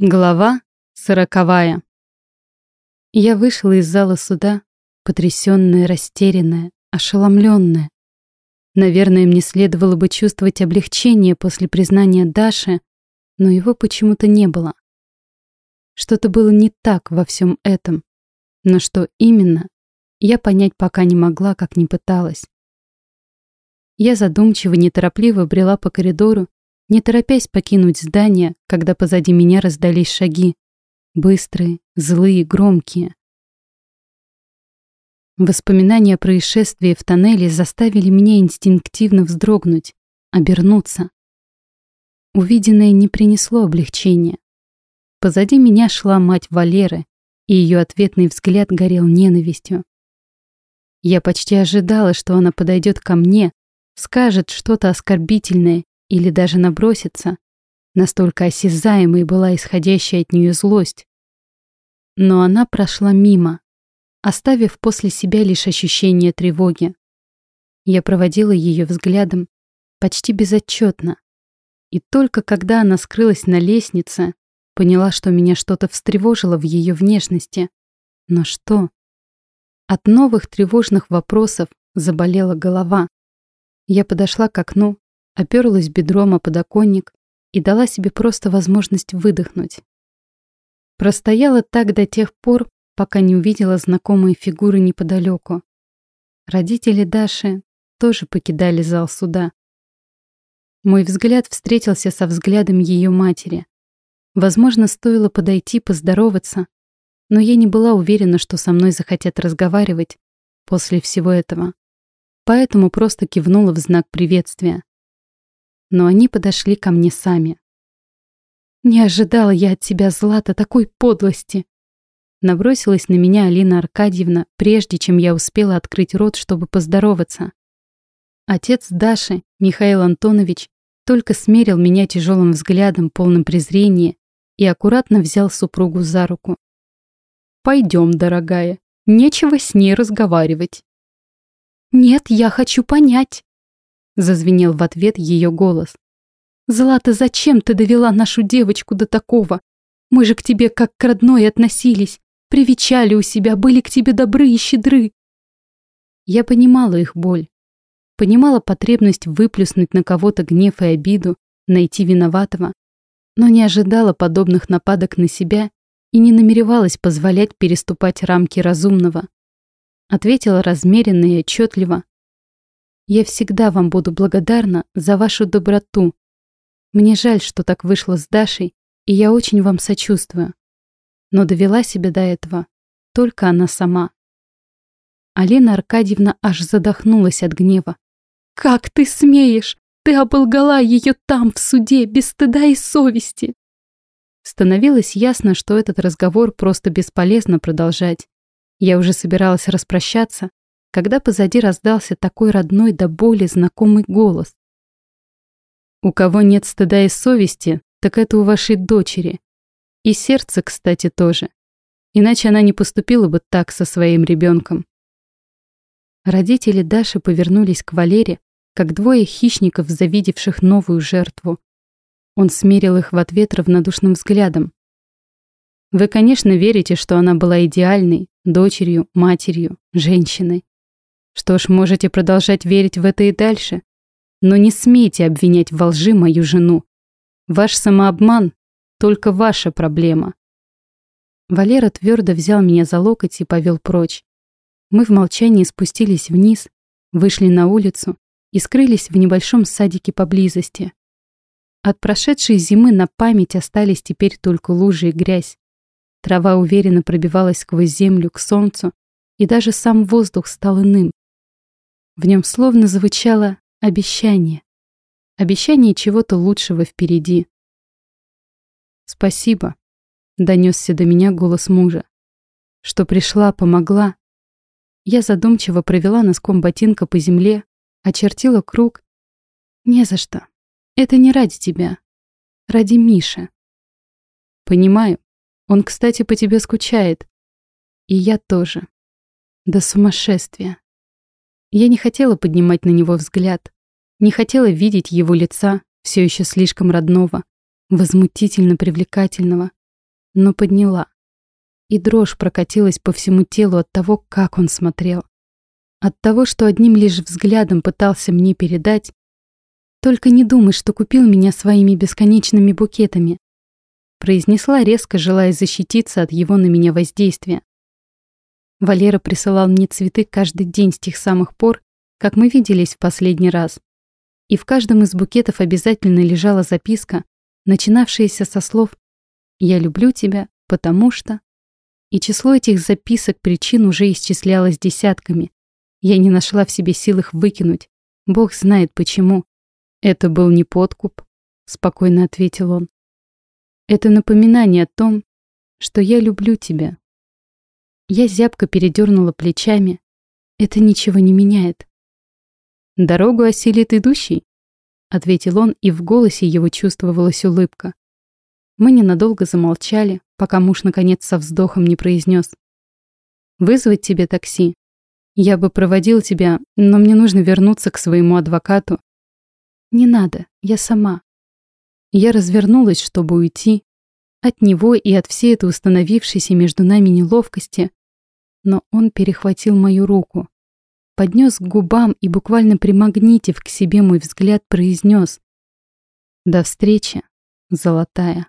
Глава сороковая. Я вышла из зала суда, потрясённая, растерянная, ошеломлённая. Наверное, мне следовало бы чувствовать облегчение после признания Даши, но его почему-то не было. Что-то было не так во всем этом, но что именно, я понять пока не могла, как не пыталась. Я задумчиво, неторопливо брела по коридору, не торопясь покинуть здание, когда позади меня раздались шаги. Быстрые, злые, громкие. Воспоминания о происшествии в тоннеле заставили меня инстинктивно вздрогнуть, обернуться. Увиденное не принесло облегчения. Позади меня шла мать Валеры, и ее ответный взгляд горел ненавистью. Я почти ожидала, что она подойдет ко мне, скажет что-то оскорбительное или даже наброситься. Настолько осязаемой была исходящая от нее злость. Но она прошла мимо, оставив после себя лишь ощущение тревоги. Я проводила ее взглядом почти безотчетно. И только когда она скрылась на лестнице, поняла, что меня что-то встревожило в ее внешности. Но что? От новых тревожных вопросов заболела голова. Я подошла к окну, оперлась бедром о подоконник и дала себе просто возможность выдохнуть. Простояла так до тех пор, пока не увидела знакомые фигуры неподалеку. Родители Даши тоже покидали зал суда. Мой взгляд встретился со взглядом ее матери. Возможно, стоило подойти, поздороваться, но я не была уверена, что со мной захотят разговаривать после всего этого. Поэтому просто кивнула в знак приветствия но они подошли ко мне сами. «Не ожидала я от тебя, Злата, такой подлости!» Набросилась на меня Алина Аркадьевна, прежде чем я успела открыть рот, чтобы поздороваться. Отец Даши, Михаил Антонович, только смерил меня тяжелым взглядом, полным презрения, и аккуратно взял супругу за руку. «Пойдем, дорогая, нечего с ней разговаривать». «Нет, я хочу понять», Зазвенел в ответ ее голос. «Злата, зачем ты довела нашу девочку до такого? Мы же к тебе как к родной относились, привечали у себя, были к тебе добры и щедры». Я понимала их боль. Понимала потребность выплюснуть на кого-то гнев и обиду, найти виноватого, но не ожидала подобных нападок на себя и не намеревалась позволять переступать рамки разумного. Ответила размеренно и отчетливо, я всегда вам буду благодарна за вашу доброту. Мне жаль, что так вышло с Дашей, и я очень вам сочувствую. Но довела себя до этого только она сама. Алина Аркадьевна аж задохнулась от гнева. «Как ты смеешь? Ты оболгала ее там, в суде, без стыда и совести!» Становилось ясно, что этот разговор просто бесполезно продолжать. Я уже собиралась распрощаться, когда позади раздался такой родной до боли знакомый голос. «У кого нет стыда и совести, так это у вашей дочери. И сердце, кстати, тоже. Иначе она не поступила бы так со своим ребенком. Родители Даши повернулись к Валере, как двое хищников, завидевших новую жертву. Он смерил их в ответ равнодушным взглядом. Вы, конечно, верите, что она была идеальной, дочерью, матерью, женщиной. Что ж, можете продолжать верить в это и дальше. Но не смейте обвинять во лжи мою жену. Ваш самообман – только ваша проблема. Валера твердо взял меня за локоть и повел прочь. Мы в молчании спустились вниз, вышли на улицу и скрылись в небольшом садике поблизости. От прошедшей зимы на память остались теперь только лужи и грязь. Трава уверенно пробивалась сквозь землю к солнцу, и даже сам воздух стал иным, в нем словно звучало обещание. Обещание чего-то лучшего впереди. «Спасибо», — донесся до меня голос мужа. «Что пришла, помогла». Я задумчиво провела носком ботинка по земле, очертила круг. «Не за что. Это не ради тебя. Ради Миши». «Понимаю. Он, кстати, по тебе скучает. И я тоже. До сумасшествия». Я не хотела поднимать на него взгляд, не хотела видеть его лица, все еще слишком родного, возмутительно привлекательного, но подняла. И дрожь прокатилась по всему телу от того, как он смотрел. От того, что одним лишь взглядом пытался мне передать. «Только не думай, что купил меня своими бесконечными букетами», произнесла резко, желая защититься от его на меня воздействия. Валера присылал мне цветы каждый день с тех самых пор, как мы виделись в последний раз. И в каждом из букетов обязательно лежала записка, начинавшаяся со слов «Я люблю тебя, потому что...» И число этих записок причин уже исчислялось десятками. Я не нашла в себе сил их выкинуть. Бог знает почему. Это был не подкуп, спокойно ответил он. Это напоминание о том, что я люблю тебя. Я зябко передернула плечами. Это ничего не меняет. Дорогу осилит идущий, ответил он, и в голосе его чувствовалась улыбка. Мы ненадолго замолчали, пока муж наконец со вздохом не произнес. «Вызвать тебе такси? Я бы проводил тебя, но мне нужно вернуться к своему адвокату». «Не надо, я сама». Я развернулась, чтобы уйти. От него и от всей этой установившейся между нами неловкости. Но он перехватил мою руку, поднес к губам и буквально примагнитив к себе мой взгляд, произнес «До встречи, золотая».